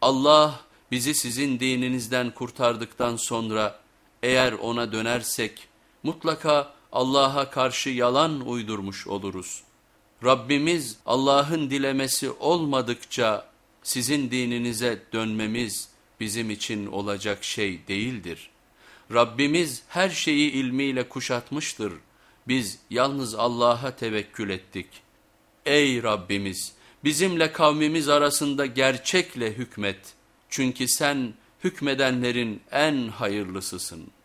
Allah bizi sizin dininizden kurtardıktan sonra eğer ona dönersek mutlaka Allah'a karşı yalan uydurmuş oluruz. Rabbimiz Allah'ın dilemesi olmadıkça sizin dininize dönmemiz bizim için olacak şey değildir. Rabbimiz her şeyi ilmiyle kuşatmıştır. Biz yalnız Allah'a tevekkül ettik. Ey Rabbimiz! Bizimle kavmimiz arasında gerçekle hükmet. Çünkü sen hükmedenlerin en hayırlısısın.''